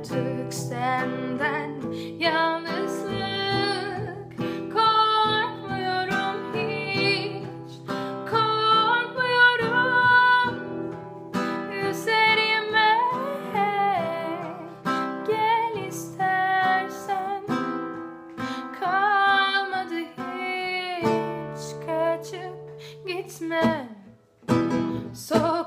artık senden yalnızlık. Korkmuyorum hiç. Korkmuyorum. Üzerime gel istersen. Kalmadı hiç. Kaçıp gitme sor